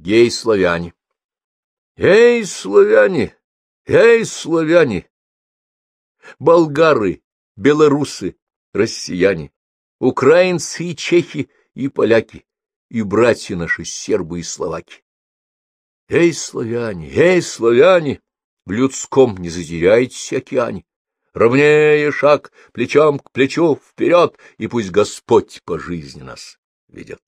гей-славяне. Эй, славяне! Эй, славяне! болгары, белорусы, россияне, украинцы и чехи, и поляки, и братья наши сербы и словаки. Эй, славяне, эй, славяне, в людском не затеряйтесь океане, ровнее шаг, плечом к плечу, вперед, и пусть Господь по жизни нас ведет.